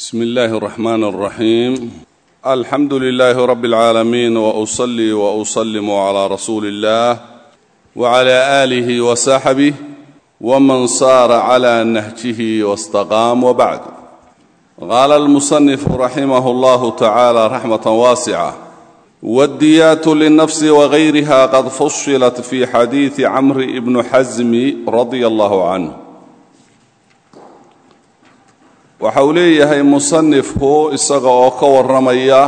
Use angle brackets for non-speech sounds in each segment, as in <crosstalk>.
bsmi illaahi araxmaan alraxiim alxamdu lilaahi rabbi alcaalamiin wa usalli wa usallimu calaa rasuuli illaah wa calaa aalihi wa saxbih waman saara calaa nahjihi wastaqaam wa bacd qaala almusanifu raximahu allahu tacaala raxmatan waasica waddiyaatu linafsi wagayriha qad fusilat fi xadiidi camri ibni xasmi radia allahu canh waxa uu leeyahay musanifku isaga oo ka warramaya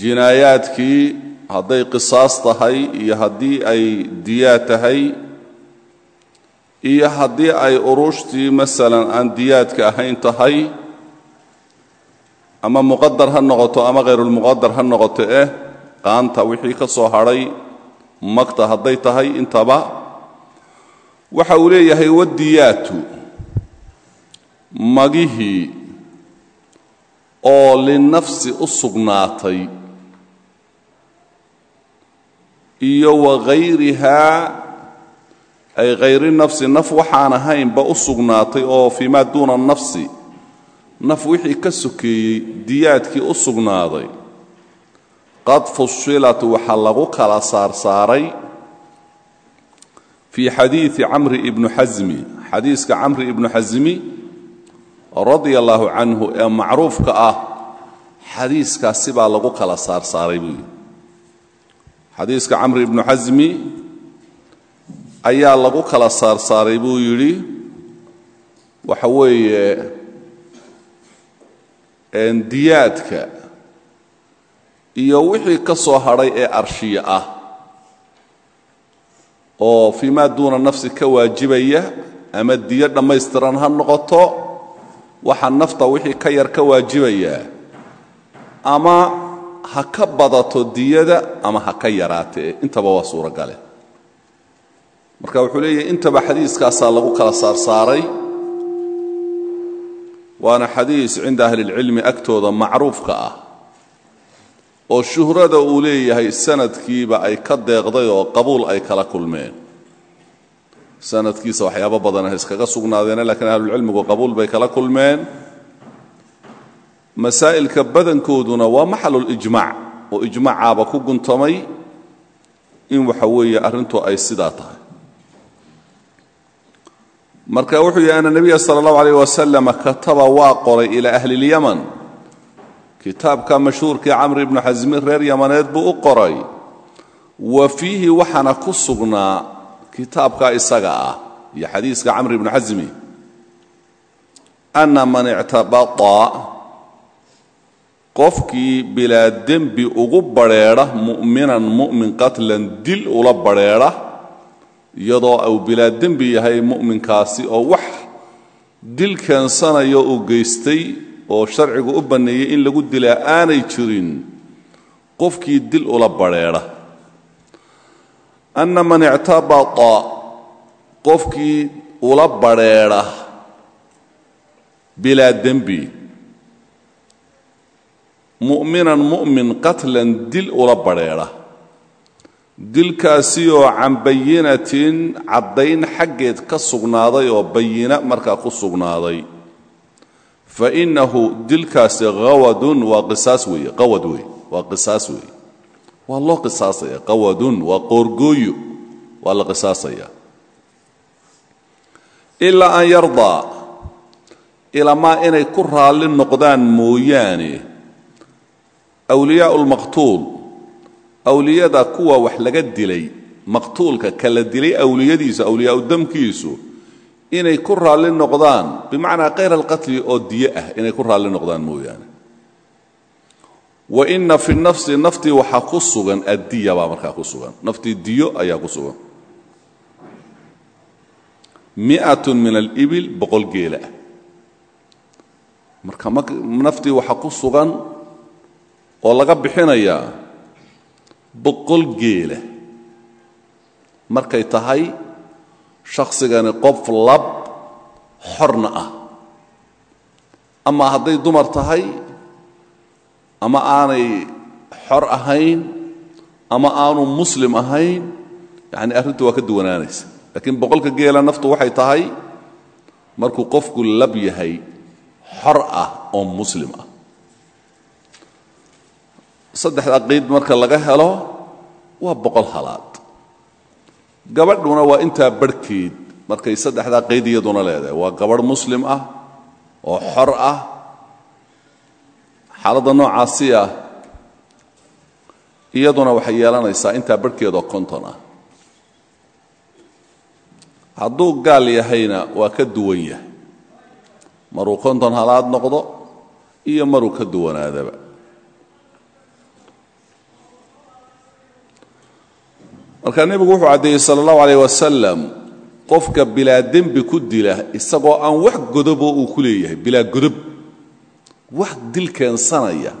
jinaayaadkii hadday qisaas tahay iyo haddii ay diyaad tahay iyo haddii ay urushtii masalan aan diyaadka ahayn tahay ama muqadar ha noqoto ama khayrulmuqadar ha noqoto eh qaanta wixii ka soo hadhay magta hadday tahay intaba waxa uu leeyahay wadiyaatu magihii oo linafsi u sugnaatay iyo waghayrihaa ay khayri nafsi naf waxaan ahaynba u sugnaatay oo fii maa duuna nafsi naf wixii ka sokeeyey diyaadkii u sugnaaday. Qad fusilat waxaa lagu kala saarsaaray fii xadiidi camri ibnu xasmi xadiiska camri ibnu xasmi radia allaahu canhu ee macruufka ah xadiiskaasi baa lagu kala saarsaaray buu yidhi. Xadiiska camri ibnu xasmi ayaa lagu kala saarsaaray buu yidhi. Waxa weeye diyaadka iyo wixii ka soo hadhay ee arshiya ah oo fii maa duuna nafsi ka waajibaya ama diyo dhammaystiran ha noqoto waxaa nafta wixii ka yar ka waajibayaa ama ha ka badato diyada ama ha ka yaraatee. Intaba waa suurogale marka wuxuu leeyahay intaba xadiiskaasaa lagu kala saarsaaray. Waana xadiis cinda ahlilcilmi agtooda macruufka ah oo shuhrada uu leeyahay sanadkiiba ay ka deeqday oo qabuul ay kala kulmeen sanadkiisa waxyaabo badan ha iskaga sugnaadeene lakiin ahlulcilmigu qabuul bay kala kulmeen. Masaa'ilka badankooduna waa maxalulijmaac oo ijmaacaaba ku guntamay in waxa weeye arrintu ay sidaa tahay. Marka wuxuu yihi ana nebiya sala allahu alayh wasalam kataba waa qoray ilaa ahli اlyaman kitaabka mashhuurkii camri ibnu xasmi reer yamaneed buu u qoray. Wa fiihi waxaana ku sugnaa kitaabka isaga ah iyo xadiiska camr ibnu xasmi ana man ictabaa qofkii bilaa dembi ugu badrheedha mu'minan mu'min qatlan dil ula badrheedha iyadoo uu bilaa dembi yahay mu'minkaasi oo wax dil keensanayo uu geystay oo sharcigu u banneeyey in lagu dilaa aanay jirin qofkii dil ula badrheedha ana man ictabaa qofkii ula badrheedha bilaa dembi mu'minan mu'min qatlan dil ula badrheedha dilkaasi oo can bayinatin caddayn xaggeed ka sugnaaday oo bayina markaa ku sugnaaday fa innahu dilkaasi hawadun waa qisaas weeye qawad weeye waa qisaas weeye waa loo qisaasaya. Qawadun waa qoorgooyo. Waa la qisaasaya. Ilaa an yardaa ilamaa inay ku raalli noqdaan mooyaane. Awliyaau lmaqtuul awliyada kuwa wax laga dilay. Maqtuulka kala dilay awliyadiisu awliyaau damkiisu inay ku raalli noqdaan. Bimacnaa kayr alqatli oo diyo ah inay ku raalli noqdaan mooyaane wa inna fi nafsi naftii waxaa ku sugan addiya baa markaa ku diyo ayaa ku mi'atun min alibil boqol geela ah. Marka naftii waxaa ku oo laga bixinayaa boqol geela. Markay tahay shakhsigani qof lab xorna ah. Ama hadday dumar tahay ama aanay xor ahayn ama aanu muslim ahayn yacni arrintu waa ka duwanaanaysa. Laakiin boqolka geela naftu waxay tahay markuu qofku lab yahay xor ah oo muslim ah. Saddexda qayd marka laga helo waa boqol halaad. Gabadhuna waa intaa barhkeed markay saddexdaa qayd iyaduna leedahay. Waa gabadh muslim ah oo xor ah xaaladda noocaasi ah iyaduna waxay yeelanaysaa intaa barhkeedoo konton ah. Hadduu gaal yahayna waa ka duwan yahay. Maruu konton halaad noqdo iyo maruu ka duwanaadaba. Marka nebigu wuxuu caddeeyey sala allahu alayh wasalam qofka bilaa dembi ku dila isagoo aan wax godobo uu ku leeyahay bilaa godob wax dil keensanaya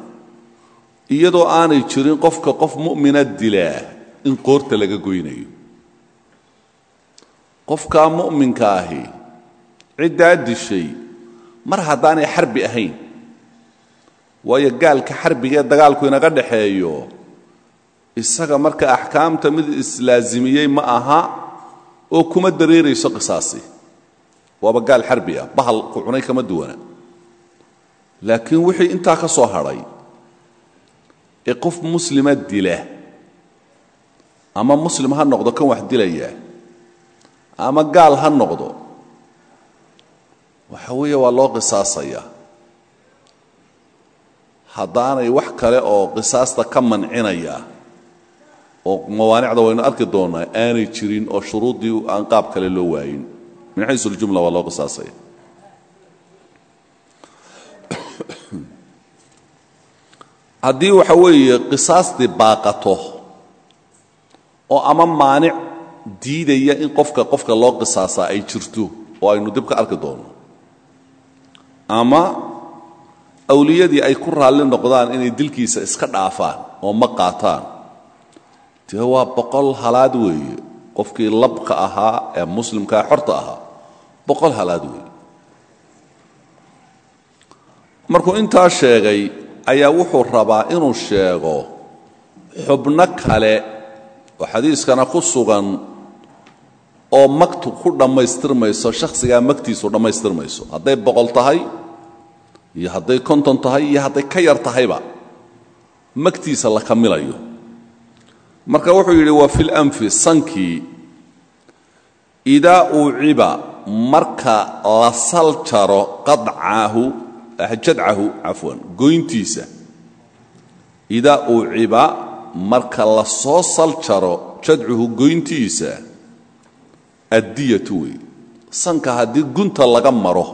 iyadoo aanay jirin qofka qof mu'mina dilaa in qoorta laga goynayo. Qofkaa mu'minka ahi ciddaa dishay mar haddaanay xarbi ahayn waayo gaalka xarbigee dagaalku inaga dhaxeeyo isaga marka axkaamta mid islaazimiyey ma aha oo kuma dareerayso qisaasi. Waaba gaal xarbi ah bahal ku cunay kama duwana laakiin wixii intaa ka soo hadhay ee qof muslima dila ama muslim ha noqdo kan wax dilaya ama gaal ha noqdo waxa weeye waa loo qisaasayaa haddaanay wax kale oo qisaasta ka mancinaya oo mawaanicda waynu arki doonnaa aanay jirin oo shuruuddii aan qaab kale loo waayin. Min xaysu اljumla waa loo qisaasaya haddii waxa weeye qisaastii baaqato oo ama maanic diidaya in qofka qofka loo qisaasaa ay jirto oo aynu dib ka arki doonno. Ama awliyadii ay ku raalli noqdaan inay dilkiisa iska dhaafaan oo ma qaataan. Dee waa boqol halaad weeye qofkii labka ahaa ee muslimkaa xorta ahaa. Boqol halaad weeye. Markuu intaa sheegay ayaa wuxuu rabaa inuu sheego xubno kale oo xadiiskana ku sugan oo magtu ku dhammaystirmayso shakhsigaa magtiisu dhammaystirmayso. Hadday boqol tahay iyo hadday konton tahay iyo hadday ka yar tahayba magtiisa la kamilayo marka wuxuu yidhi waa fi lanfi sankii idaa uuciba marka la sal jaro qadcahu jadcahu cafwan goyntiisa idaa uuciba marka la soo sal jaro jadcuhu goyntiisa addiyatu wey sanka haddii gunta laga maro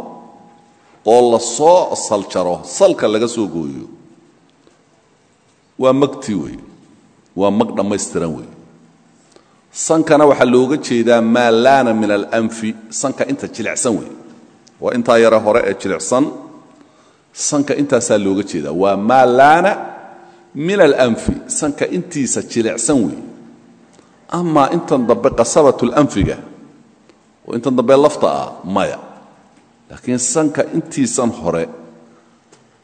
oo la soo saljaro salka laga soo gooyo waa magti wey waa mag dhammaystiran wey sankana waxaa looga jeedaa maa laana min alanfi sanka inta jilicsan wey waa intaa yare hore ee jilicsan sanka intaasaa looga jeedaa. Waa maa laana min alanfi sanka intiisa jilicsan wey amaa intan dambe qasabatlanfiga oo intan dambe lafta ah maya. Laakiin sanka intiisan hore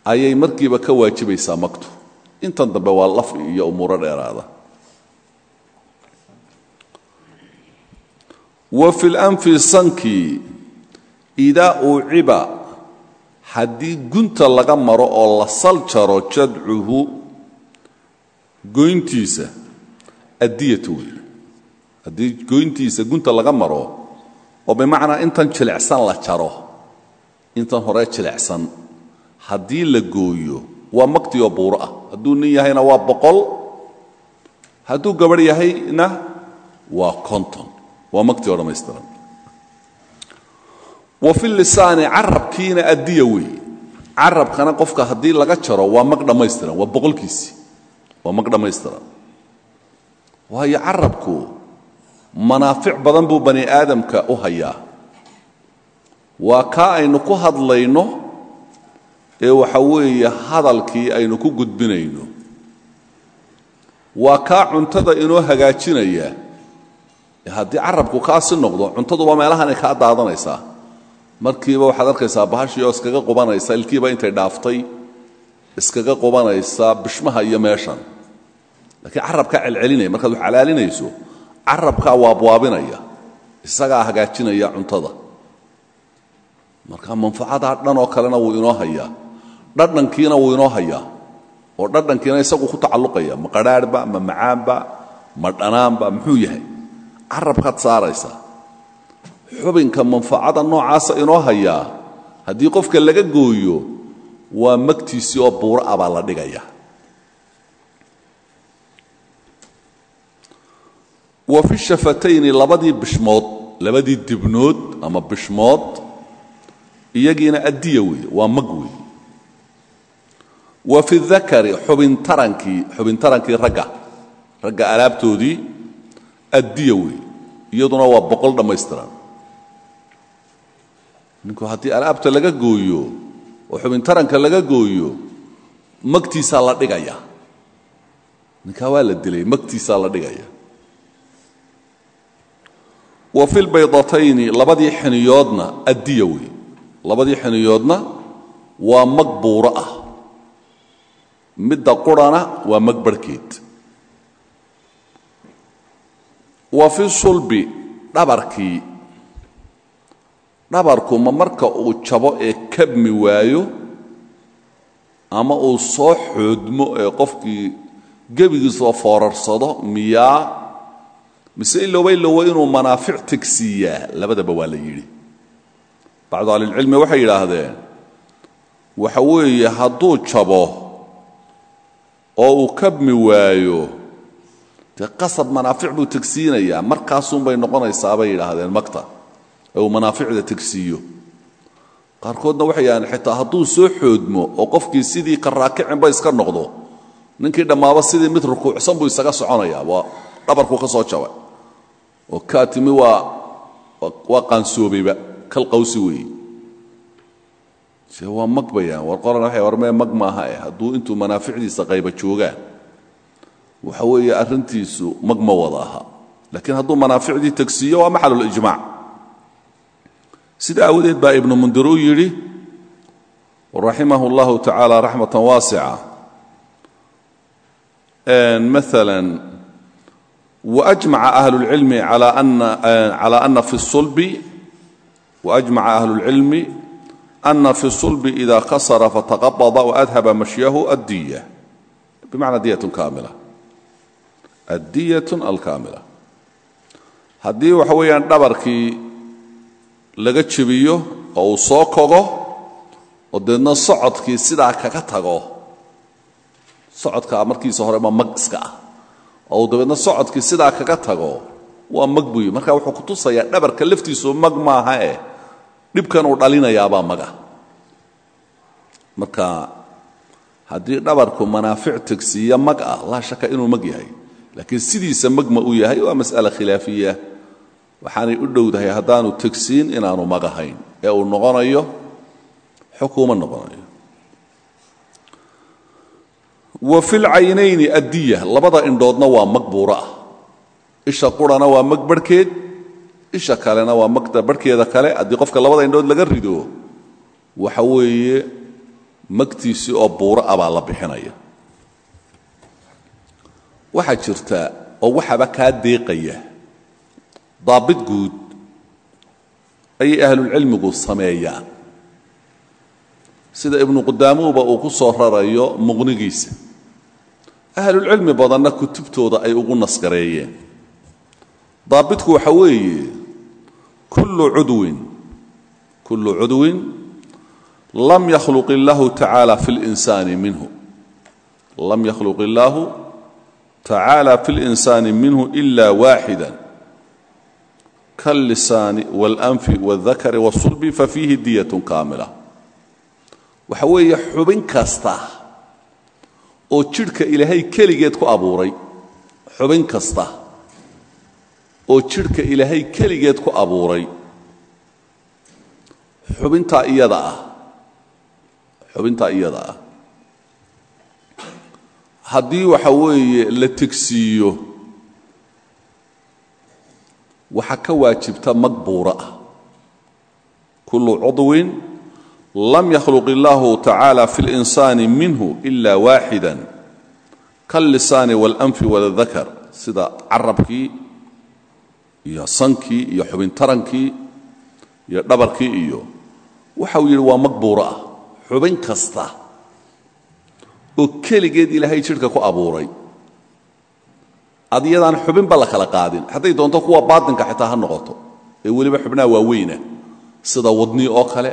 ayay markiiba ka waajibaysaa magtu intan dambe waa laf iyo umuuro dheeraada. Wa fi lanfi sankii idaa uuciba haddii gunta laga maro oo la sal jaro jadcuhu goyntiisa addiyatu wey. Haddii goyntiisa gunta laga maro oo bimacnaa intan jilicsan la jaro intan hore jilicsan haddii la gooyo waa magtioo buuro ah. Hadduu nin yahayna waa boqol hadduu gabadh yahayna waa konton. Waa magti oo dhammaystiran wa fi lisaani carabkiina addiya wey carabkana qofka haddii laga jaro waa mag dhammaystiran waa boqolkiisii waa mag dhammaystiran waayo carabku manaafic badan buu bani aadamka u hayaa. Waa kaa aynu ku hadlayno ee waxa weeye hadalkii aynu ku gudbinayno. Waa kaa cuntada inoo hagaajinaya. Haddii carabku kaasi noqdo cuntaduba meelahanay kaa daadanaysaa markiiba waxaad arkaysaa bahashii oo iskaga qubanaysa ilkiiba intay dhaaftay iskaga qubanaysa bishmaha iyo meeshan. Laakiin carabkaa celcelinaya markaad wax calaalinayso carabkaa waabwaabinaya isagaa hagaajinaya cuntada. Marka manfacadaa dhan oo kalena wuu inoo hayaa. Dhadhankiina wuu inoo hayaa. Oo dhadhankiina isagu ku tacalluqaya ma qadhaarhba ma macaanba ma dhanaanba muxuu yahay? Carabkaad saaraysaa xubinka manfacada noocaasa inoo hayaa haddii qofka laga gooyo waa magtiisii oo buuro ah baa la dhigaya. Wa fi shafatayni labadii bishmood labadii dibnood ama bishmood iyagiina addiya weeye waa mag weeye. Wa fi dakari xubintarankii xubintarankii ragga ragga alaabtoodii addiya weeye iyaduna waa boqol dhammaystiran ninku haddii alaabta laga gooyo oo xubintaranka laga gooyo magtiisaa la dhigaya. Ninkaa waa la dilay magtiisaa la dhigaya. Wa fi lbaydatayni labadii xiniyoodna addiya labadii xiniyoodna waa mag ah. Midda qurana waa mag wa fi sulbi dhabarkii dhabarku ma marka uu jabo ee kabmi waayo ama uu soo xoodmo ee qofkii gebigiisoo foorarsado miyaa? Mise ilowba ilowa inuu manaafic tegsiiyaa labadaba waa la yidhi. Bacdu ahlilcilmi waxay yidhaahdeen waxa weeye hadduu jabo oo uu kabmi waayo dee qasab manaafic buu tegsiinayaa markaasunbay noqonaysaa bay yidhaahdeen magta ee uu manaaficda tegsiiyo. Qaarkoodna waxay yidhahdeen xitaa hadduu soo xoodmo oo qofkii sidii karaakicinba iska noqdo ninkii dhammaaba sidii mid rukuucsan buu isaga soconaya. Waa dhabarkuu ka soo jabay. Oo kaa waa waa qaansoobayba kal qawsi weeye se waa war qoran waxay warmee mag maaha eh hadduu intuu manaaficdiisa qayba joogaan. Waxa weeye arrintiisu mag ma laakiin hadduu manaaficdii tegsiiyo waa maxalulijmaac sida aawadeed baa ibnu mundir uu yidhi raximah اllahu tacaala raxmatan waasica maala waajmaca ahlu اlcilmi calى ana fi الsulbi waajmaca ahlu اlcilmi ana fi الsulbi ida kasara fataqabada waadhaba mashyahu addiya bimacna diyat kaamila addiyat alkaamila haddii waxa weeyaan dhabarkii laga jebiyo oo uu soo kogo oo deedna socodkii sidaa kaga tago. Socodkaa markiisa horeba mag iska ah. Oo uu socodkii sidaa kaga tago waa mag buyi marka wuxuu kutusayaa dhabarka laftiisu mag maaha eh uu dhalinayaabaa maga. Marka haddii dhabarku manaafic tegsiiya mag ah laa shaka inuu mag yahay. Laakiin sidiisa magma uu yahay waa mas'ala khilaafiya waxaanay u dhowdahay haddaanu tegsiin inaanu mag ahayn ee uu noqonayo xukuuma noqonayo. Wa fi lcaynayni addiya labada indhoodna waa mag buuro ah. Isha qurana waa mag barhkeed isha kalena waa magta barhkeeda kale. Haddii qofka labada indhood laga rido waxa weeye magtiisii oo buuro ah baa la bixinaya. Waxaa jirta oo waxaba kaa deeqaya daabit guud ayay ahlulcilmigu sameeyaan. Sida ibnu qudaamuuba uu ku soo rarayo muqnigiisa. Ahlulcilmi badanna kutubtooda ay ugu nasgareeyeen. Daabitku waxa weeye kullu cudwin kullu cudwin lam yakhluq illaahu tacaala fi linsaani minhu. Lam yakhluq illaahu tacaala fi linsaani minhu ila waaxida kallisaani والأنف waاdakari والصلب fafiihi diyatun kaamila waxa weeye xubin kasta oo jidhka ilaahay keligeed ku abuuray xubin kasta oo jidhka ilaahay keligeed ku abuuray xubintaa iyada ah xubintaa iyada ah haddii waxa weeye la tegsiiyo waxaa ka waajibta mag buuro ah. Kullu cudwin lam yakhluq illaahu tacaala fi اlinsaani minhu ila waaxida kallisaani waاlanfi waladakar sida carabkii iyo sankii iyo xubintarankii iyo dhabarkii iyo waxa uu yidhi waa magbuuro ah. Kasta oo keligeed ilaahay jidhka ku abuuray adiyadaan xubinba la kala qaadin. Hadday doonto kuwa baatinka xitaa ha noqoto. Ee weliba xubnaha waaweyna sida wadnii oo kale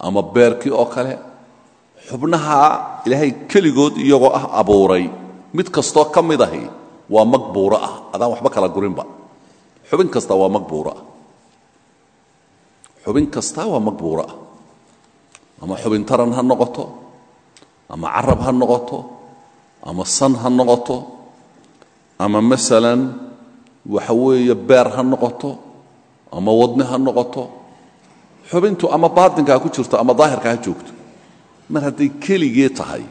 ama beerkii oo kale xubnaha ilaahay keligood iyagoo ah abuuray. Mid kastoo ka mid waa magbuuro ah. Adaan waxba kala gurinba. Xubin kasta waa magbuuro ah xubin kasta waa ah ama xubin taran ha noqoto ama carab ha noqoto ama san ha noqoto ama masalan waxa weeye beer ha noqoto ama wadne ha noqoto xubintu ama baatinka ha ku jirto ama daahirka ha joogto. Mar hadday keligee tahay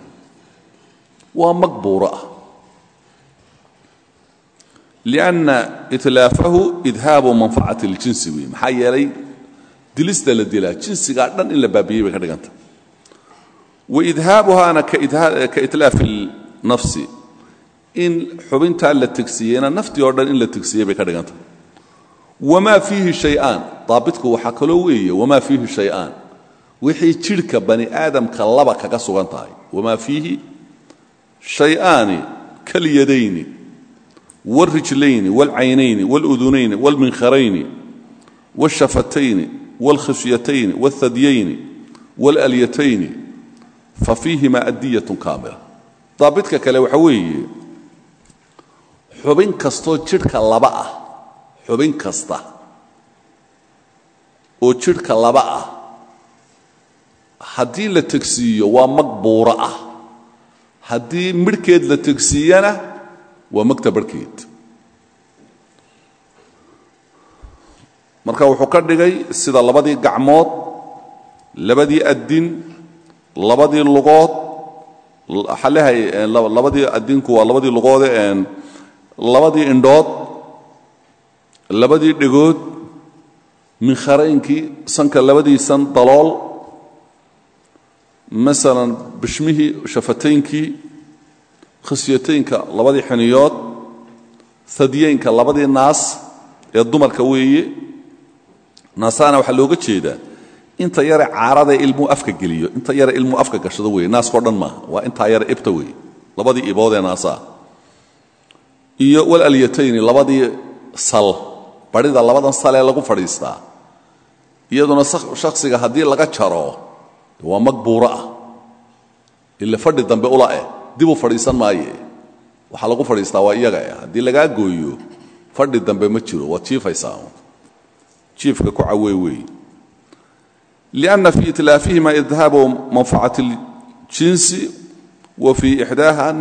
waa magbuuro ah. Lianna itlaafahu idhaabu manfacati اljinsi wey maxaa yeelay dilista la dilaa jinsigaa dhan in la baabiyey bay ka dhiganta in xubintaa la tegsiiyeyna naftii oo dhan in la tegsiyey bay ka dhiganta wamaa fiihi shay-aan daabitku waxaa kaloo weeye wamaa fiihi shay-aan wixii jidhka bani aadamka laba kaga sugan tahay wamaa fiihi shay-aani kalyadayni wاlrijlayni wاlcaynayni wاludunayni wاlminkharayni wاlshafatayni wاlkhishyatayni wاlhadyayni wاlalyatayni fa fiihima adiyat kaamila daabidka kale waxa weeye xubin kastoo jidhka laba ah. Xubin kasta. Oo jidhka laba ah. Haddii la tegsiiyo waa magbuuro ah. Haddii midhkeed la tegsiiyana waa magta barhkeed marka wuxuu ka dhigay sida labadii gacmood labadii addin labadii lugood xalehay labadii addinku waa labadii lugoode labadii indhood labadii dhegood minkharayinkii sanka labadiisan dalool masalan bishmihii shafataynkii khisyataynka labadii xiniyood hadyeynka labadii naas ee dumarka weeye. Naasaana waxaa looga jeedaa inta yare caaradae ilmuu afka geliyo inta yare ilmuu afka gashado weye naaskao dhan maaha waa intaa yare ibta weeye labadii iboodee naasaa iyo walalyatayni labadii sal. Barhida labadan salee lagu fadhiistaa iyaduna shakhsiga haddii laga jaro waa magbuuro ah. Fadhi dambe ula eh dibuu fadhiisan maaye. Waxaa lagu fadhiistaa waa iyaga eh haddii lagaa gooyo fadhi dambe ma jiro waad jiifaysaa jiifka ku cawey weeye lianna fii itlaafihima idhaabu manfacati اljinsi wa fii ixdaaha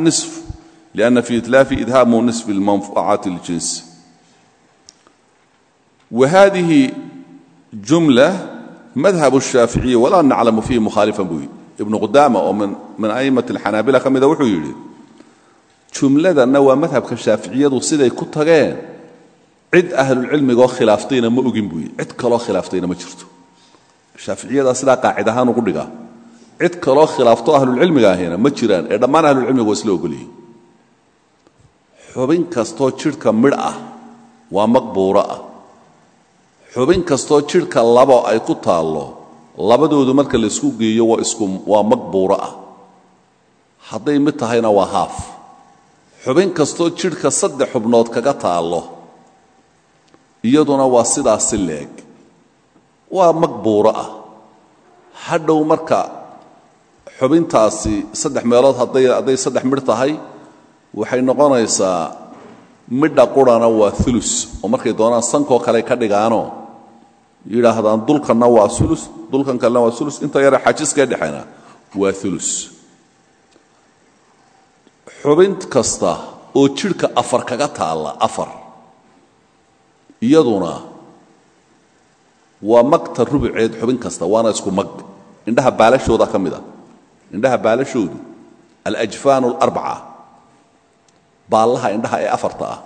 lianna fii itlaafi idhaabu nisfi manfacati اljinsi وhadihi jumلة madhab الشhaaficiي walaa naclamu fiihi mukhaalifan buu yidhi ibnu qudaama oo min a'imaة اlxanaabila ka mida wuxuu yidhi jumladanna waa madhabka shaaficiyadu siday ku tageen cid ahlulcilmigoo khilaaftayna ma ogin buu yidhi cid kaloo khilaaftayna ma jirto shaaficiyadaa sidaa qaacid ahaan ugu dhigaa cid kaloo khilaafto ahlulcilmiga ahina ma jiraan ee dhammaan ahlulcilmiga waa isla ogolyihin xubin kastoo jidhka midh ah waa maqbuuro ah. Xubin kastoo jidhka labo ay ku taallo labadoodu marka laysku geeyo waa isku waa magbuuro ah. Hadday mid tahayna waa haaf. Xubin kastoo jidhka saddex xubnood kaga taallo iyaduna waa sidaasi leeg. Waa magbuuro ah. Hadhow marka xubintaasi saddex meelood hadday hadday saddex midh tahay waxay noqonaysaa midha qurana waa ulus oo markay doonaan sankoo kale ka dhigaano yidhaahdaan dulkanna waa ulus dulkan kalena waa ulus inta yare xajiskee dhexena waa ulus xubin kasta oo jidhka afar kaga taalla afar iyaduna waa magta rubuceed xubin kasta waana isku mag. Indhaha baalashooda ka mid a indhaha baalashoodu alajfaan alarbaca baallaha indhaha ee afarta ah.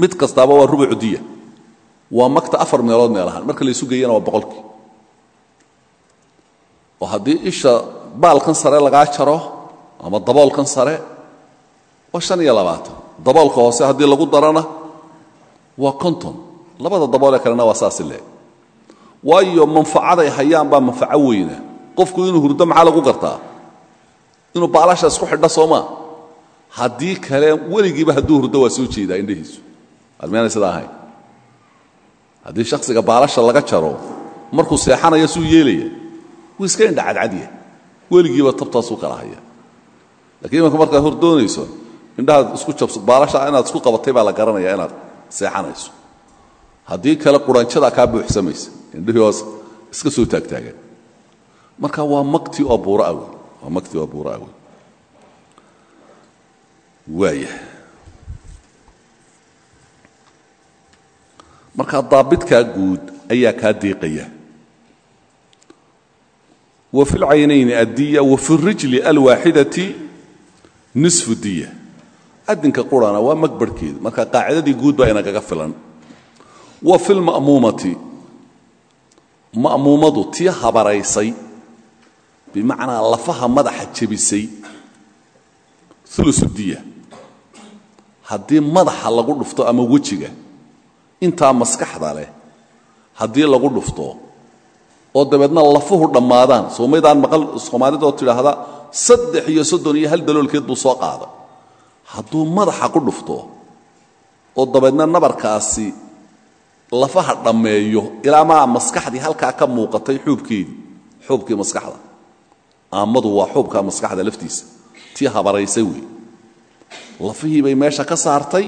Mid kastaaba waa rubucu diya. Waa magta afar meelood meel ahaan marka laysu geeyana waa boqolkii. Oo haddii isha baalkan sare lagaa jaro ama daboolkan sare waa shan iyo labaatan daboolka hoose haddii lagu darana waa konton. Labada daboolee kalena waa saasi leeg waayo manfacaday hayaan baa manfaco weyna. Qofku inuu hurdo maxaa lagu gartaa? Inuu baalasha isku xidho soomaa haddii kale weligiiba hadduu hurdo waa soo jeedaa indhahiisu almiyaanay sidaa ahayn baalasha laga jaro markuu seexanaya suu yeelaya wuu iska indha cadcadya. Weligiiba tabtaasuu kala haya lakiin imanka markaad indhahaad isku jabso baalasha inaad isku qabatay baa la garanaya inaad seexanayso. Haddii kale quranjadaa kaa buuxsamaysa indhihii iska soo taagtaagan marka waa makti oo buuraa wey waa makti oo buuraa wey waaya marka daabitkaa guud ayaa kaa diiqaya. Wa fi lcaynayni addiya wa fi rijli alwaaxidati nisfu diya. Adinka qurana waa magbarhkeeda marka qaacidadii guud baa inagaga filan. Wa fi lma'muumati ma'muumadu tii habaraysay bimacnaa lafaha madaxa jebisay ulusu diya haddii madaxa lagu dhufto ama wejiga intaa maskaxda leh haddii lagu dhufto oo dabeedna lafuhu dhammaadaan soomaydaan maqal soomaalidoo tidhaahda saddex iyo soddon iyo hal daloolkeed buu soo qaaday hadduu madaxa ku dhufto oo dabeedna nabarkaasi lafaha dhammeeyo ilaa maa maskaxdii halkaa ka muuqatay xuubkeedii xuubkii maskaxda. Aammadu waa xuubka maskaxda laftiisa. Tii habaraysay wey lafihii bay meesha ka saartay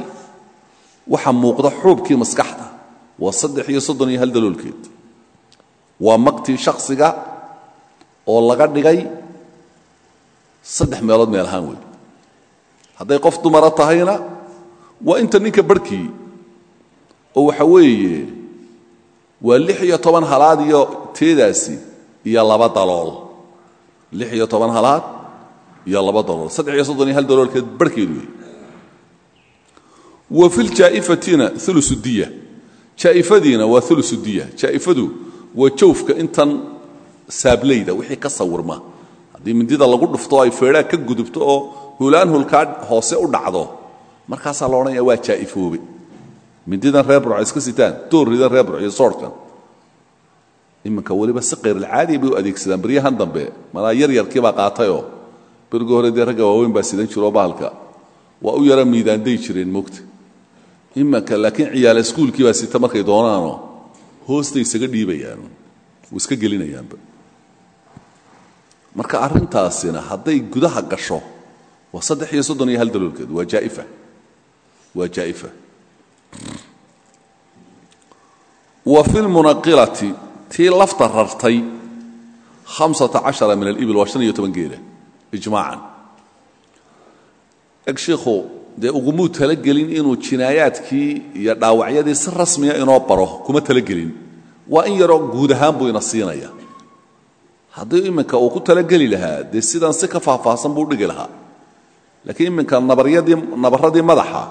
waxa muuqda xuubkii maskaxda waa saddex iyo soddon iyo hal daloolkeed. Waa maktii shaksiga oo laga dhigay saddex meelood meel ahaan wey hadday qof dumara tahayna waa inta ninka barhkii oo waxa weeye waa lix iyo toban halaad iyo teedaasi iyo laba dalool. Lix iyo toban halaad iyo laba dalool. Saddex iyo soddon iyo hal daloolkeed barhkeedu wey wa fi ljaa'ifatina ulusu diya. Jaa'ifadiina waa ulusu diya. Jaa'ifadu waa jawfka intan saablayda wixii ka sawirma. Haddii mindida lagu dhufto ay feedhaa ka gudubto oo hulaan hulkaa hoose u dhacdo markaasaa la odhanaya waa jaa'ifoobe mindidan reer iska sitaan doorridan reer burc iyo soorhkan iminka weliba si kayralcaadiya bay u adeegsadaan. Baryahan dambe malaa yaryarkiibaa qaatayoo berigii hore dee ragga waaweyn baa sidan jiroo bahalka. Waa u yara miidaanday jireen mogta imanka laakiin ciyaala iskuulkii baa sita markay doonaanoo hoostay isaga dhiibayaan iska gelinayaanba. Marka arrintaasina hadday gudaha gasho waa saddex iyo soddon iyo hal daloolkeed waa jaaifa. Waa jaa'ifa. Wa fi lmunaqilati tii lafta rartay hamsata cashara min alibil waa shan iyo toban geela ijmaacan. Eg shiikhu dee ugumuu talagelin inuu jinaayaadkii iyo dhaawacyadii si rasmiya inoo baro kuma talagelin. Waa in yaroo guud ahaan buu ina siinaya. Haddii iminka uu ku talageli lahaa dee sidan si ka faahfaahsan buu dhigi lahaa. Laakiin iminka nabaryadii nabarradii madaxa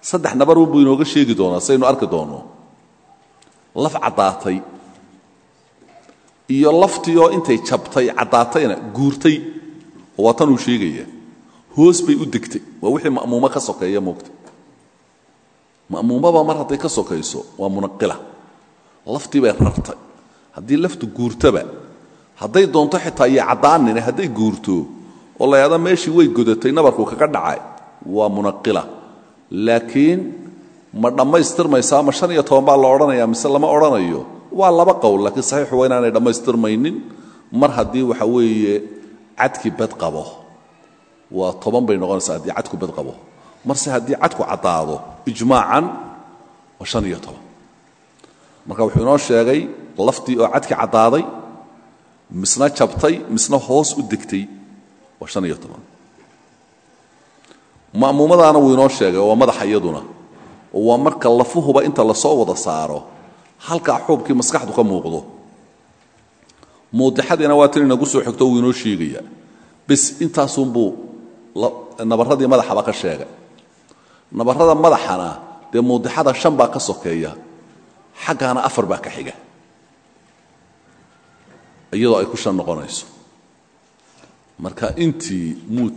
saddex nabarun buu inooga sheegi doonaa saynu arki doonno laf caddaatay. Iyo laftiioo intay jabtay caddaatayna guurtay. Oo waa tanuu sheegaya hoos bay u degtay. Waa wixii ma'muumo ka sokeeya moogta ma'muumaba mar hadday ka sokayso waa munaqila. Laftii bay rartay. Haddii laftu guurtaba hadday doonto xitaa iyo caddaanine hadday guurto oo la meeshii way godatay nabarku kaga dhacay waa munaqila. Laakiin ma dhammaystirmaysaa ma shan iyo toban baa la odhanaya mise lama odhanayo? Waa laba qowl laakiin saxiixu waa inaanay mar haddii waxa weeye cadki bad qabo waa toban bay noqonaysaa haddii cadku bad qabo. Marse haddii cadku caddaado ijmaacan waa shan iyo toban. Marka wuxuu inoo sheegay laftii oo cadki caddaaday misna jabtay misna hoos u degtay waa shan iyo toban. Ma'muumadaana wuu inoo sheegay waa madaxa iyaduna. Oo waa marka lafuhuba inta la soo wada saaro halkaa xuubkii maskaxdu ka muuqdo. Muudixadiina waa tin inagu soo xigto wuu inoo sheegaya bis intaasunbuu nabarradii madaxaba ka sheegay. Nabarrada madaxana dee muudixada shan baa ka sokeeya. Xaggaana afar baa ka xiga. Iyadoo ay ku shan noqonayso. Marka intii muu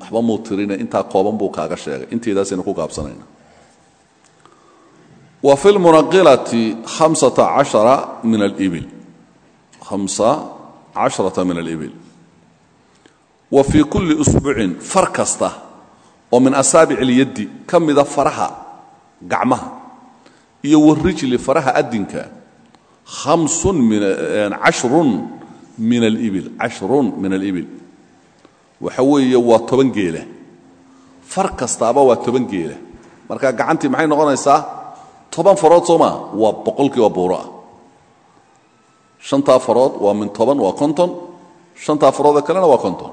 waxba muu intaa kooban buu kaaga sheegay. Inteedaasaynu ku gaabsanayna. Wa fi lmunaqilati hamsata cashara min alibil. Hamsa casharata min alibil wa fii kulli usbuucin far kasta oo min asaabic اlyaddi ka mida faraha gacmaha iyo warijli faraha adinka amsun cashrun min alibil cashrun min alibil. Waxa weeye waa toban geela. Far kastaaba waa toban geela. Marka gacantii maxay noqonaysaa? Toban farood soo maa waa boqolkiiba buuro ah. Shantaa farood waa min toban waa konton. Shantaa faroodee kalena waa konton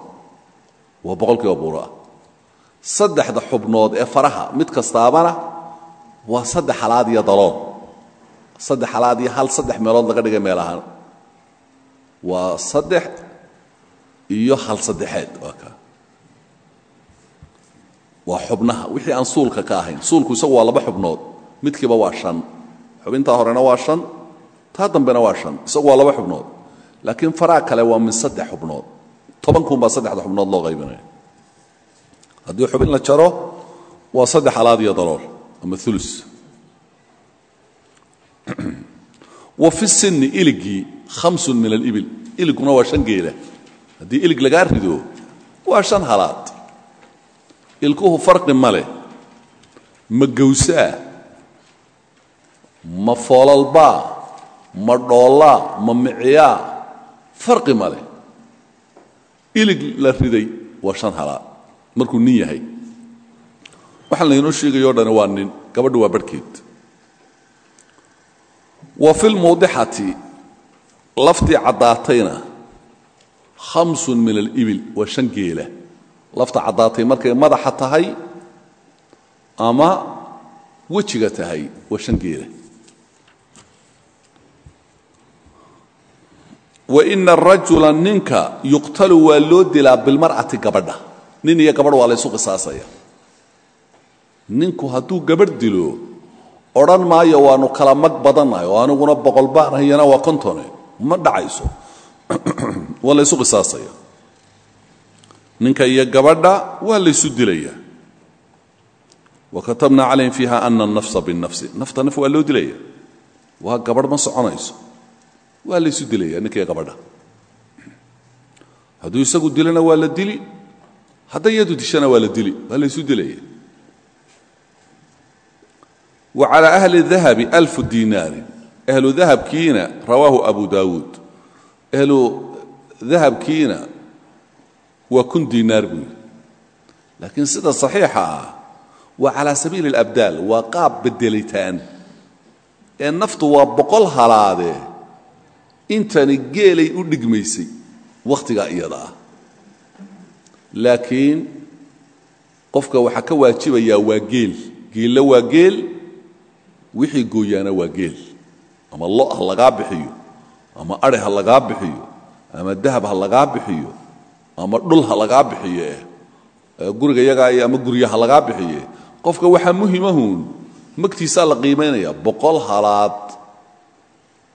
waa boqolkiiba buuro ah. Saddexda xubnood ee faraha mid kastaabana waa saddex halaad iyo dalool. Saddex halaad iyo hal saddex meelood laga dhigay meel ahaan. Waa saddex iyo hal saddexeed waa ka. Waa xubnaha wixii aan suulka ka ahayn. Suulku isagu waa laba xubnood. Midkiiba waa shan. Xubintaa horena waa shan. Taa dambena waa shan. Isagu waa laba xubnood. Laakiin faraha kale waa min saddex xubnood tobankunbaa saddexda xubnood loo qaybinaya haddii xubin la jaro waa saddex halaad iyo dalool ama ulu <clears throat> wa fi sinni iligii hamsun min alibil. Iliguna waa shan geela. Haddii ilig lagaa rido waa shan halaad. Ilkuhu farqi ma leh. Ma gawsaa ma foolalbaa ma dhoollaa ma miciyaa farqi ma leh ilig la riday waa shan halaad markuu nin yahay. Waxaan laynoo sheegayo o dhani waa nin. Gabadha waa barhkeed wa fi lmuudixati laftii caddaatayna hamsun min alibil waa shan geela. Lafta caddaatay markay madaxa tahay ama wejiga tahay waa shan geela waina arajula ninka yuqtalu waa loo dilaa bilmar'ati gabadha. Nin iyo gabadh waa laysu qisaasaya. Ninku hadduu gabadh dilo odhan maayo waanu kala mag badannahay oo aniguna boqol baan iyana waa kontone eh. ma dhacayso. <clears throat> Waa laysu qisaasaya. Ninka iyo gabadha waa laysu dilaya. Wa katabna calayhim fiiha ana anafsa binafsi nafta naf waa loo dilaya. Waa gabadh ma soconayso waa laysu dilaya ninka iyo gabadha? Hadduu isagu dilana waa la dili hadday iyadu dishana waa la dili waa laysu dilaya wa calى ahli dahabi alfu diinaarin ahlu dahabkiina rawaahu abu daawuud. Ahlu dahabkiina waa kun diinaar buu yidhi. Sida saxiixa ah waa calaa sabiili اlabdaal waa qaab bedelitaan ee naftu waa boqol halaadee intani geelay u dhigmaysay wakhtigaa iyada ah. Laakiin qofka waxaa ka waajibayaa waa geel. Geella waa geel wixii gooyaana waa geel. Ama lo ha lagaa bixiyo ama adhi ha bixiyo ama dahab ha lagaa bixiyo ama dhul ha lagaa bixiye guriga yagaa iyo ama gurya ha lagaa qofka waxaa muhimahuun magtiisaa la qiimaynaya boqol halaad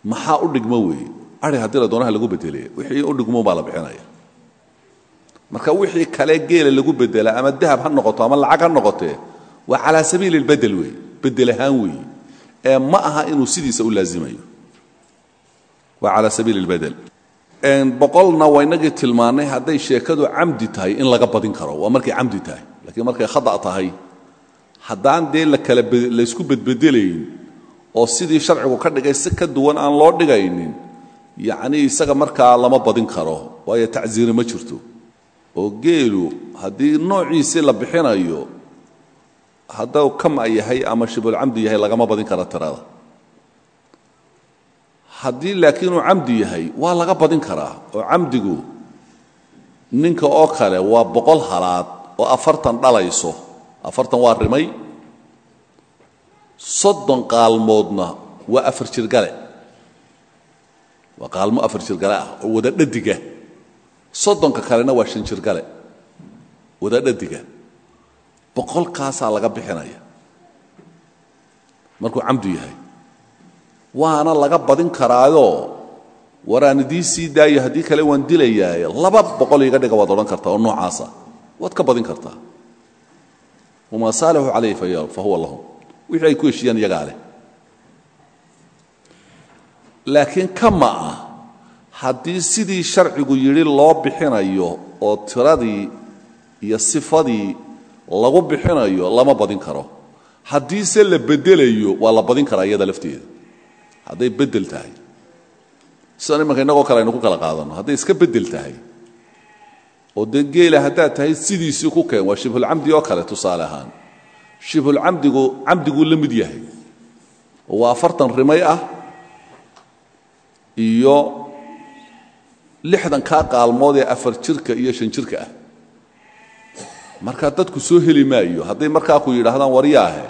maxaa u dhigmo weeye ai haddii la doonaha lagu bedele wixii u dhigmo baa la bixinaya. Marka wixii kale geela lagu bedela ama dahab ha noqoto ama lacag ha noqotee waa calaa sabiili اlbedel weeye bedel ahaan weeye ee ma aha inuu sidiisa u laazimayo waa calaa sabiili اlbedel boqolna waa inagii tilmaannay hadday sheekadu camdi tahay in laga badin karo. Waa markay camdi tahay. Lakiin markay khada tahay haddaan dee lakala laysku bedbedelayn oo sidii sharcigu ka dhigay si ka duwan aan loo dhigaynin yacnii isaga markaa lama badin karo waayo tacsiiri ma jirto. Oo geelu haddii noociisii la bixinayo hadduu kama yahay ama shibulcamdi yahay lagama badin karo tirada haddii laakiin uu camdi yahay waa laga badin karaa. Oo camdigu ninka oo kale waa boqol halaad oo afartan dhalayso. Afartan waa rimay. Soddon qaalmoodna waa afar jirgale waa qaalmo afar jirgale ah oo wada dhadiga soddonka kalena waa shan jirgale wada dhadiga boqolkaasaa laga bixinaya. Markuu camdu yahay. Waana laga badin karaayoo waraan idiin sii daayo haddii kale waan dilayaaye laba boqol iga dhiga waad odhan kartaa oo noocaasa. Waad ka badin kartaa. Wamaa saalixu calayhi fa huwa lahum wixii ay ku heshiiyaan iyagaa leh laakiin kama ah haddii sidii sharcigu yidhi loo bixinayo oo tiradii iyo sifadii lagu bixinayo lama badin karo. Haddiise la bedelayo waa la badin karaa iyada lafteeda. Hadday bedel tahay. Sidan imanka innagoo kale aynu ku kala qaadanno hadday iska bedel tahay. Oo dee geela tahay sidiisii ku keen waa shibhulcamdi oo kale tusaale ahaan. Shibhulcamdigu camdiguu la mid yahay. Waa afartan rimay ah iyo lixdan kaa qaalmood ee afar jirka iyo shan jirka ah. Markaa dadku soo heli maayo hadday markaa ku yidhaahdaan waryaahe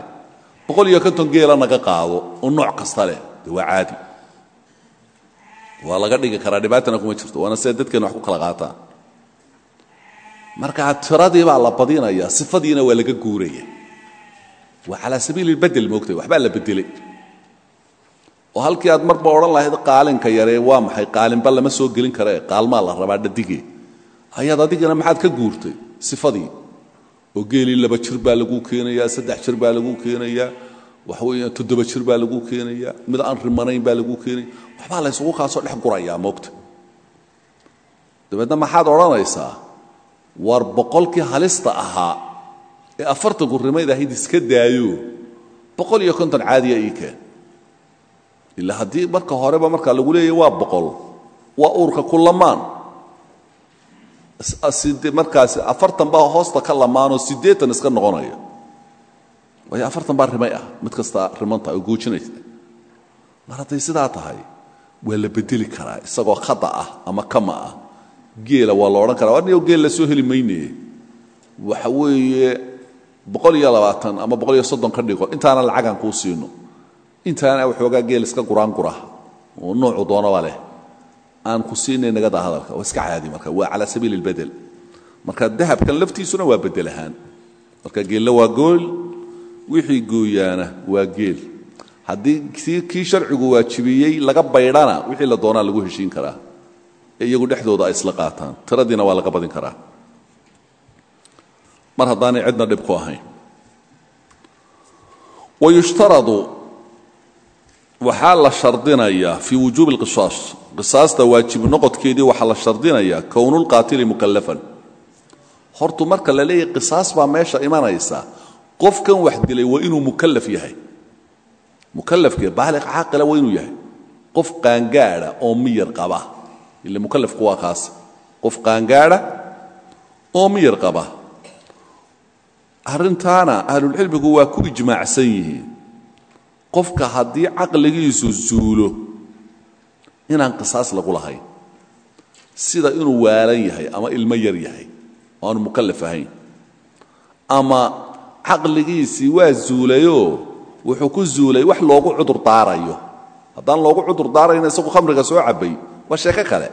boqol iyo konton geela naga qaado oo nooc kasta leh waa caadi. Waa laga dhigi karaa dhibaatana kuma jirto waana sida dadkeena wax ku kala qaataan. Markaa tiradii baa la badinaya sifadiina waa laga guuraya waa calaa sabiili badel moogtay waxbaa la oo halkii aad marba odhan lahayd qaalinka yaree waa maxay? Qaalinba lama soo gelin karee qaalmaa la rabaa dhadige ayaad adigana maxaad ka guurtay sifadii. Oo geelii laba jir baa laguu keenayaa saddex jir baa laguu keenayaa waxa weeya toddoba jir baa laguu keenayaa mid aan rimanayn baa laguu keenaya waxbaa la ysugu kaasoo dhex gurayaa moogta dabeedna maxaad odhanaysaa war boqolkii halista ahaa ee afartanku rimayd ahayd iska daayo. Boqol iyo konton caadiya ii keen ilaa haddii marka horeba markaa lagu leeyahy waa boqol waa uurka ku lamaan. Markaasi afartan baa hoosta ka lamaanoo siddeetan iska noqonaya. Waayo afartan baa rimay ah mid kasta rimanta oo guujinaysa mar hadday sidaa tahay waa la bedeli karaa isagoo khada ah ama kama ah. Geela waa la odhan karaa war niyo geel la soo heli maynaye waxa weeye boqol iyo labaatan ama boqol iyo soddon ka dhigo intaana lacagaan kuu siino intaana waxoogaa geel iska guraangura oo noocu doonaba leh. Aan ku siinay nagadaa hadalka waa iska caadi marka waa calaa sabiili اlbedel marka dahabkan laftiisuna waa bedel ahaan. Marka geella waa gool wixii gooyaana waa geel. Haddii kii sharcigu waajibiyey laga baydhana wixii la doonaa lagu heshiin karaa. Iyagu dhexdooda isla qaataan tiradiina waa laga badin karaa. Mar haddaanay cidna dhib ku ahayn. Wayushtaradu waxaa la shardinayaa fii wujuubi اlqisaas qisaasta waajib noqodkeedii waxaa la shardinayaa kownulqaatili mukalafan hortu marka la leeyahy qisaas baa meesha imanaysa qofkan wax dilay waa inuu mukalaf yahay. Mukalafkee baaliq caaqila waa inuu yahay. Qof qaangaadha oo miyar qaba. Ile mukalafku waa kaas. Qof qaangaadha oo miyar qaba. Arrintaana ahlulcilmigu waa ku ijmaacsan yihiin qofka haddii caqligiisu zuulo inaan qisaas lagu lahayn. Sida inuu waalan yahay ama ilmo yar yahay oo aanu mukalaf ahayn. Ama caqligiisii waa zuulayoo wuxuu ku zuulay wax loogu cudur daarayo. Haddaan loogu cudur daarayna isagu khamriga soo cabbay waa sheeko kale.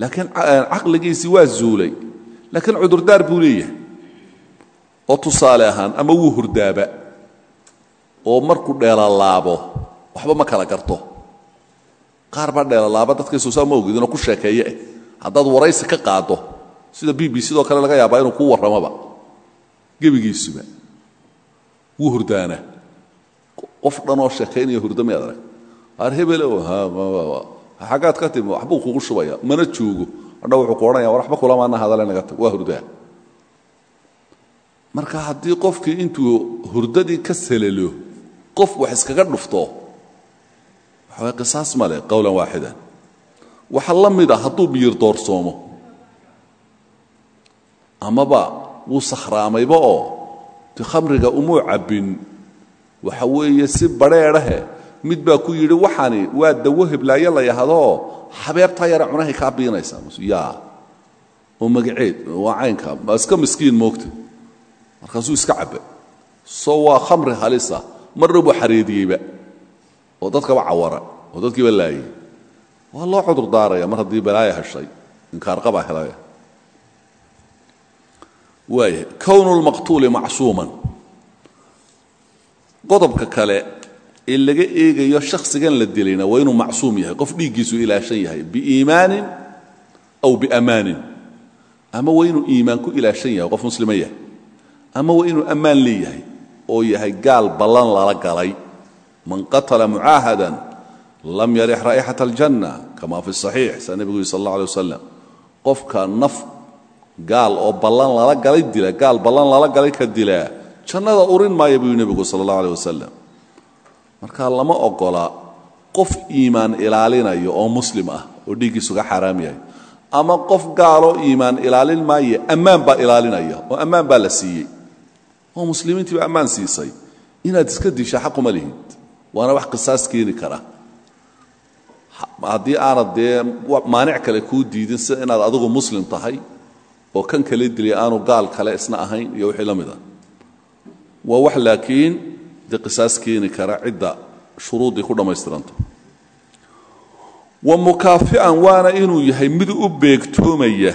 Laakiin caqligiisii waa zuulay. Laakiin cudurdaar buu leeyahay. Oo tusaale ahaan ama wuu hurdaaba oo markuu dheelalaabo waxba ma kala garto. Qaar baa dheelalaaba dadkaysuusaa ma ogidinoo ku sheekeeye. Eh haddaad waraysi ka qaaddo sida b b sidoo kale laga yaabaa inuu kuu warramaba. Gebigiisuba wuu hurdaana. Qof dhanoo sheekaynaya hurdo miyaad arag aar hebelow xaggaad ka timi waxbuu kugu shubaya. Mana joogo. Adha wuxuu ku odhanaya war waxba kulamaana hadale naga tag. Waa hurdaa. Marka haddii qofkii intuu hurdadii ka salalo qof wax iskaga dhufto. Waxa way qisaas male qowlan waaxidan waxa la mid a hadduu biyir doorsoomo amaba wuu sakhraamayba oo ti khamriga umuu cabbin. Waxa weeye si badrheedhahe mid baa ku yidhi waxani waa dawo heblaayo la yahadoo xabeebtaa yare cunahay kaa biinaysaa yaa oo magaceed waa caynka iska miskiin moogta markaasuu iska cabba soo waa khamri halisa marna buu xareediyeyba oo dadkaba cawara oo dadkiiba laayay. Waa loo daaraya mar haddii balaaya heshay inkaarqabaa helaya waaya kownu lmaqtuuli macsuuman. Qodobka kale ee laga eegayo shakhsigan la dilayna waa inuu macsuum yahay qof dhiiggiisu ilaashan yahay biiimaanin aw biamaanin. Ama waa inuu iimaan ku ilaashan yahay qof muslima yahay. Ama waa inuu ammaan leeyahay oo yahay gaal ballan lala galay. Man qatala mucaahadan lam yarix raa'ixata aljanna kama fi saxiix saa nebigu yiri sal allah qofka naf gaal oo ballan lala galay dila gaal ballan lala galay ka dilaa jannada urin maaya buu nebigu sala wasalam marka lama ogola qof iimaan ilaalinayo oo muslim ah oo dhiiggiisuga xaaraam yahay ama qof gaaloo iimaan ilaalin maaye ammaan baa ilaalinaya oo ammaan baa la siiyey oo muslimiintii baa ammaan siisay. Inaad iska disha xaquma lihid. Waana wax qisaas keeni kara. Haddii aanad dee maanic kale kuu diidin sida inaad adigu muslim tahay oo kan kale dilay aanu gaal kale isna ahayn iyo wixii la mida. Waa wax laakiin dee qisaas keeni kara cidda shuruuddii ku dhammaystiranta wa mukaafi'an waana inuu yahay mid u beegtoomaya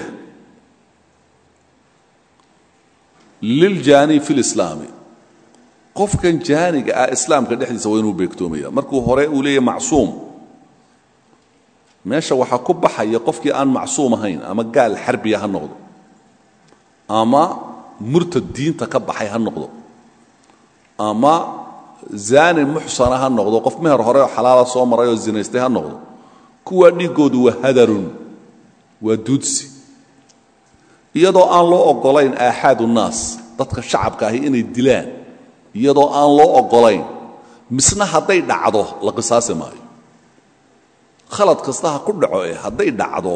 liljaani fi lislaami qofkan jaaniga ah islaamka dhexdiisa waa inuu beegtoomaya markuu hore uu leeyahy macsuum meesha waxaa ku baxaya qofkii aan macsuum ahayn ama gaal xarbiya ha noqdo ama murtad diinta ka baxay ha noqdo ama zaani muxsana ha noqdo qof meher hore oo xalaala soo maray oo zinaystay ha noqdo kuwaa dhiiggoodu waa hadarun waa duudsi iyadoo aan loo oggolayn aaxaadu naas dadka shacabka ahi inay dilaan iyadoo aan loo oggolayn misna hadday dhacdo la qisaasi maayo. Khalad kasta ku dhaco eh hadday dhacdo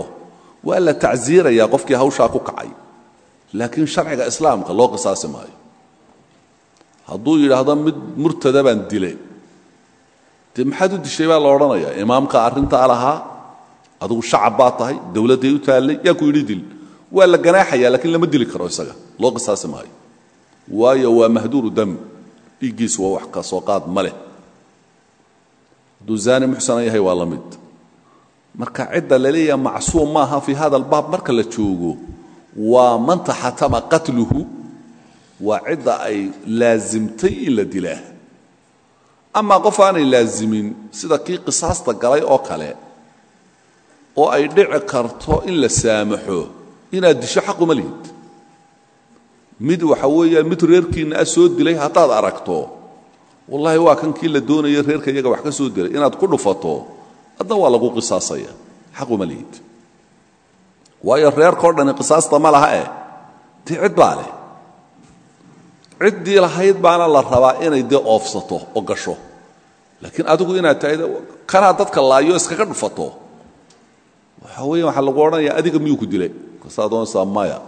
waa la tacsiirayaa qofkii hawshaa ku kacay. Laakiin sharciga islaamka loo qisaasi maayo. Hadduu yidhaahdo mid murtada baan dilay dee maxaad u dishay baa la odhanayaa imaamka arrintaa lahaa adigu shacab baa tahay dowladday u taallay yaa ku yidhi dil waa la ganaaxayaa lakiin lama dili karo isaga. Loo qisaasi maayo. Waayo waa mahduuru dam. Dhiiggiisu waa wax ka soo qaad ma leh. Hadduu zaani muxsana yahay waa la marka cidda la leeyaha macsuum maaha fii hada albaab marka la joogo waa man taxatama qatluhu. Waa cidda ay laasimtay in la dilaa. Amaa qof aanay laasimin sida kii qisaasta galay oo kale oo ay dhici karto in la saamaxo inaad disho xaquma lihid. Mid waxa weeyaan mid reerkiinna a soo dilay haddaad aragto wallaahi waa kan kii la doonaya reerka wax ka soo dilay. Inaad ku dhufato adna waa lagu qisaasaya. Xaquma lihid. Waayo reerkao dhani qisaasta ma laha eh. Dee cid baa leh. Ciddii lahayd baana la rabaa inay dee oofsato oo gasho. Laakiin adigu inaad tahay kanaa dadka laayo iskaga dhufato? Waxa weya waxaa lagu odhanaya adiga miyuu ku dilay kasaa doonaysaa maya.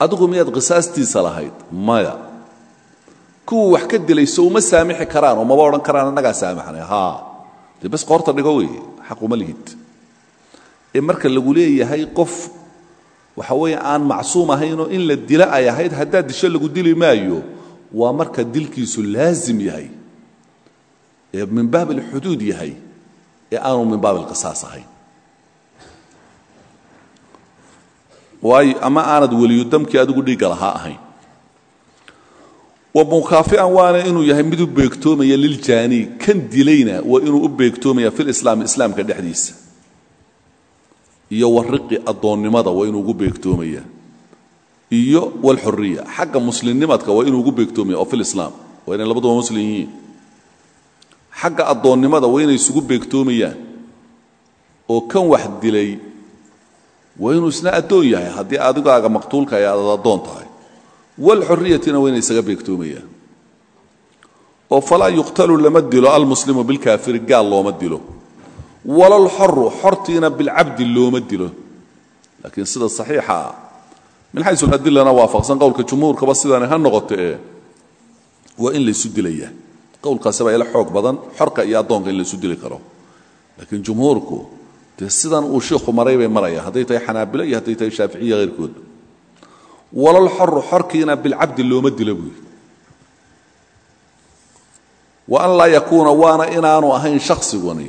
Adigu miyaad qisaastiisa lahayd? Maya. Kuwa wax ka dilay so uma saamixi karaan oo maba odhan karaan annagaa saamaxnay haa. Dee bes qoorta dhigo weeye xaquma lihid. Ee marka lagu leeyahay qof waxa weeye aan macsuum ahaynoo in la dila ay ahayd haddaad disho lagu dili maayo waa marka dilkiisu laasim yahay. Ee min baab alxuduud yahay. Ee aanu min baab alqisaas ahayn waayo ama aanad weliyudamkii adigu dhiigga lahaa ahayn. Wa mukaafi'an waana inuu yahay mid u beegtoomaya liljaani kan dilayna waa inuu u beegtoomaya filislaami islaamka dhexdiisa. Iyo wariqi addoonnimada waa inuu ugu beegtoomaya. Iyo walxuriya xagga muslimnimadka waa inuu ugu beegtoomaya oo filislaam waa inay labaduba muslim yihiin. Xagga waa inay isugu beegtoomayaan oo kan wax dilay waa inuu isna addoon yahay haddii adigaaga maqtuulka ay aad addoon tahay. Walxuriyatina waa inay isaga beegtoomayaan. Oo falaa yuqtalu lama dilo almuslimu bilkaafiri gaal looma dilo. Walalxoru xortiina bilcabdi looma dilo. Laakiin sida saxiixa ah min xaysu adilana waafaqsan qowlka jumhuurkaba sidaani ha noqoto ee waa in laysu dilaya qowlkaasi baa ila xoog badan xorka iyo addoonka in laysu dili karo. Laakiin dee sidan uu shiikhu maray bay maraya. Hadday tahay xanaabilo iyo hadday tahay shaaficiya hayrkood walalxoru xorkiina bilcabdi looma dilo buuyi wa an laa yakuuna waana inaanu ahayn shaksiguni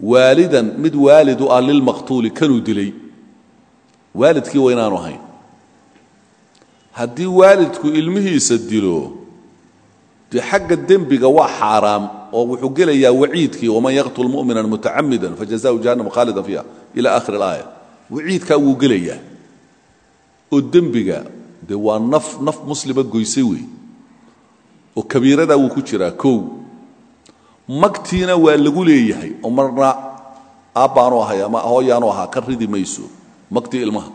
waalidan mid waalid u ah lilmaqtuuli kanuu dilay. Waalidkii waa inaanu ahayn. Haddii waalidku ilmihiisa dilo dee xagga dembiga waa xaaraam oo wuxuu gelayaa waciidkii waman yaqtul mumina mutacamida fajazahu jahannam khaalidan fiiha. Ila akhir alaaya. Waciidkaa wuu gelayaa. Oo dembiga dee waa naf naf muslima goysay wey oo kabiiradaa wuu ku jiraa kow. Magtiina waa lagu leeyahay oo marna ahay ama hooyaanu ahaa ka ridi ilmaha.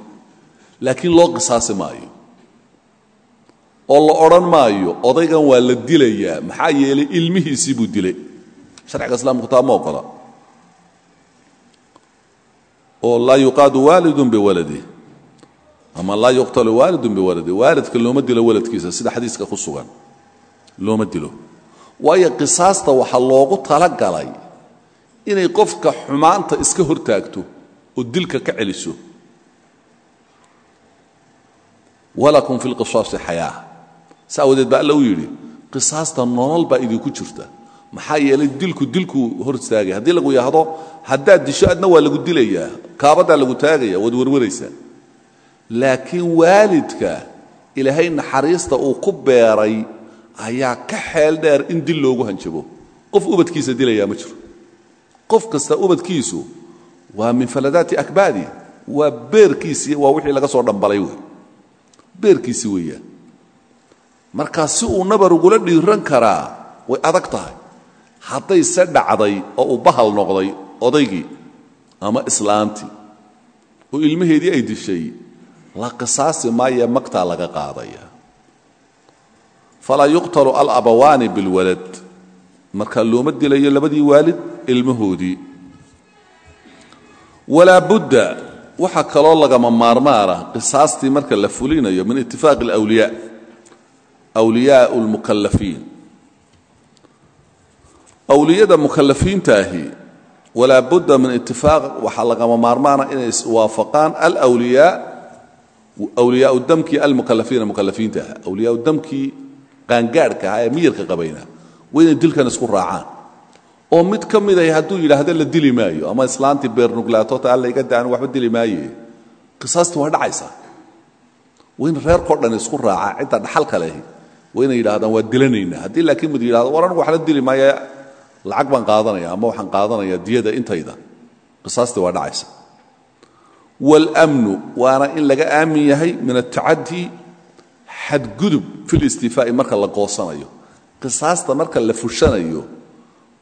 Laakiin loo qisaasi oo la odhan maayo odaygan waa la dilayaa maxaa yeelay ilmihiisii buu dilay. Sharciga islaamku taa ma ogola. Oo laa yuqaadu waalidun biwaladih ama laa yuqtalu waalidun biwaladih waalidka looma dilo waladkiisa sida xadiiska ku sugan. Looma dilo. Waayo qisaasta waxaa loogu talagalay inay qofka xumaanta iska hortaagto oo dilka ka celiso. Walakum fi lqisaasi xayaa sa awadeed baa alla u yidhi qisaasta nolol baa idinku jirta. Maxaa yeelay dilku dilkuu hor istaagay. Haddii lagu yidhaahdo haddaad disho waa lagu dilayaa. Kaabaddaa lagu taagaya waad warwaraysaa. Laakiin waalidka ilaahay naxariista uu ku beeray ayaa ka xeel dheer in dil loogu hanjabo. Qof ubadkiisa dilayaa ma jiro. Qof kasta ubadkiisu waa min faladaati akbaadi waa beerkiisii waa wixii laga soo dhambalay wey beerkiisi weeyaan markaa si uu nabar ugula dhiiran karaa way adag tahay. Hadday se dhacday oo uu bahal noqday odaygii ama islaantii oo ilmaheedii ay dishay la qisaasi maaye magtaa laga qaadaya. Falaa yuqtalu alabawaani bilwalad. Markaa looma dilayo labadii waalid ilmahoodii. Walaa budda waxaa kaloo lagama maarmaara qisaastii marka la fulinayo min itifaaqi alawliyaa awliyaau lmukalafiin awliyada mukalafiintaahi walaa budda min itifaaq waxaa lagama maarmaana inay iswaafaqaan alwliyaa awliyaau damkii almukalafiina mukalafiinta aha awliyaau damkii qaangaadhka ahaa ee miyirka qabayna waa inay dilkan isku raacaan oo mid ka miday hadduu yidhaahdo la dili maayo ama islaantii beernuglaato ta alla iga daan waxba dili maaye qisaastii waa dhacaysaa waa in reerkao dhan isku raacaa cidda dhaxalka lehi waa inay waa dilanaynaa. Haddii laakiin mid yidhahdo war anigu wax la dili lacag baan qaadanaya ama waxaan qaadanaya diyada intayda. Qisaastii waa dhacaysa. Wاlmnu waana in laga aamin yahay min atacadi xadgudub fi listifaa'i marka la goosanayo. Qisaasta marka la fushanayo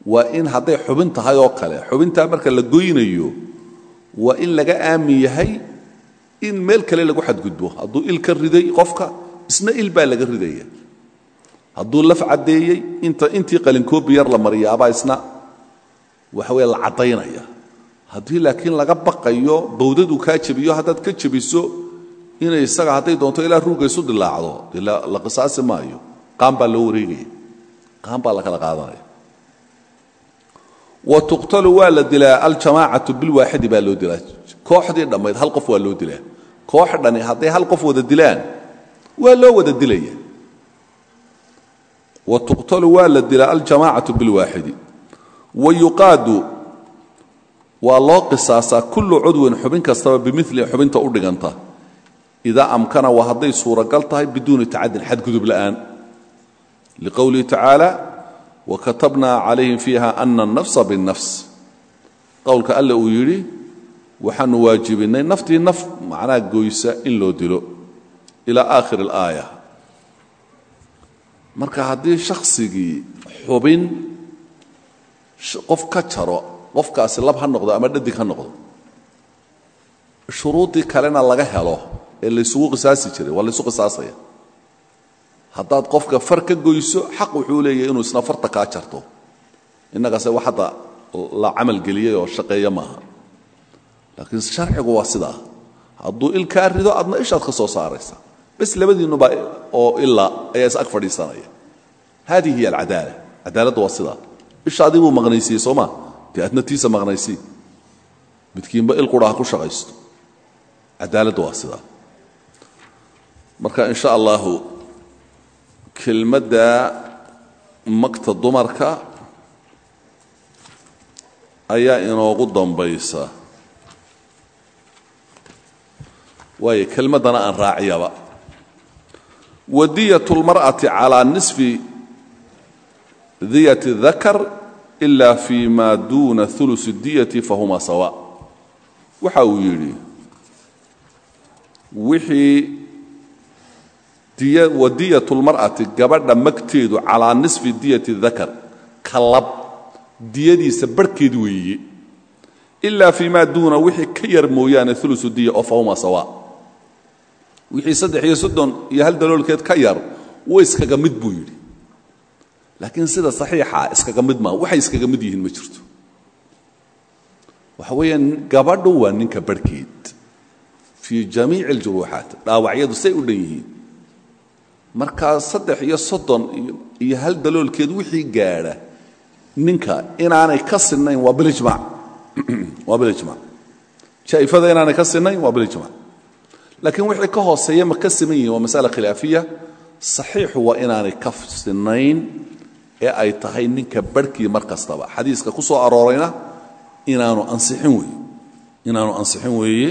waa in hadday xubin oo kale xubintaa marka la goynayo waa in laga aamin yahay in meel kale lagu xadgudbo. Hadduu il ka riday qofka isna il baa laga ridaya hadduu laf caddeeyey intii qalinkoobi yar la mariyaabaa isna waxa weye la caddaynaya. Haddii laakiin laga baqayo bawdadu kaa jebiyo haddaad ka jebiso inay isaga hadday doonto ilaa ruugga dilaacdo dee la qisaasi maayo. Qaan loo wareegaya. Qaan baa la kala qaadanaya. Wa tuqtalu waa la dilaa aljamaacatu bilwaaxidi baa loo dilaa. Kooxdii dhammayd hal qof waa loo dilaa. Koox dhani hadday hal qof wada dilaan waa loo wada dilaya wa tuqtalu waa la dilaa aljamacatu bilwaaxidi. Wa yuqaadu waa loo qisaasaa kullu cudwin xubin kastaba bimili xubinta u dhiganta. Idaa amkana waa hadday suuragal tahay biduuni tacadin xadgudub la'aan. Liqowlihi tacaala wakatabna calayhim fiiha ana anafsa binnafs. Qowlka alle uu yidhi waxaanu waajibinnay naftii naf macnaa goysa in loo dilo. Ilaa aakhir alaaya marka haddii shakhsigii xubin qof ka jaro qofkaasi lab ha noqdo ama dhadig ha noqdo shuruuddii kalena laga helo ee laysugu qisaasi jiray waa laysu qisaasaya. Haddaad qofka far ka goyso xaq wuxuu leeyahay inuu isna farta kaa jarto. Innagase wax hadda la camal geliyey oo shaqeeya maaha. Laakiin sharcigu waa sidaa. Hadduu il rido adna ishaad ka soo saaraysa bas labadiinnuba oo ilaa ayaa is ag fadhiisanaya haadihi hiya alcadaala cadaaladda waa sidaa ishaadii buu maqnaysiiyey soo maa dee adna tiisa maqnaysii midkiinba il qura ha ku shaqaysto cadaaladda waa sidaa marka in sha allahu kelmadda magta dumarka ayaa inoogu dambaysa waayo kelmaddana aan raaciyaba wadiyat اlmarأaةi calىa nisfi diyat الdakar ila fi ma duna ثuluث الdiyati fahuma sawa waxa uu yidhi wixii wadiyat اlmar'ati gabadha magteedu calaa nisfi diyati dakar ka lab diyadiisa barhkeed weeye ilaa fii maa duuna wixii ka yar mooyaane ulusu diya oo fahuma sawa wixii saddex iyo soddon iyo hal daloolkeed ka yar way iskaga mid buu yidhi. Laakiin sida saxiixa iskaga mid maa waxay iskaga mid yihiin ma jirto. Waxa weeyaan gabadhu waa ninka barhkeed fii jamiici aljuruuxaat dhaawacyadu say u dhan yihiin. Markaa iyo soddon iyo hal daloolkeed wixii gaadha ninka inaanay ka sinnayn waa bilijmac <clears throat> waa bilijmac jaa'ifada inaanay ka sinnayn waa bilijmac laakiin wixii ka hooseeya ma ka siman yihiin waa masala khilaafiya. Saxiixu waa inaanay ka sinnayn ee ay tahay ninka barhkii mar kastaba. Xadiiska ku soo aroorayna inaanu ansixin weeye. Inaanu ansixin weeye.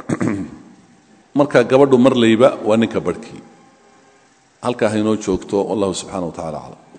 <clears throat> Marka gabadhu marlayba waa ninka barhkii. Halkaa haynoo joogto wallahu subxana wa tacala aclam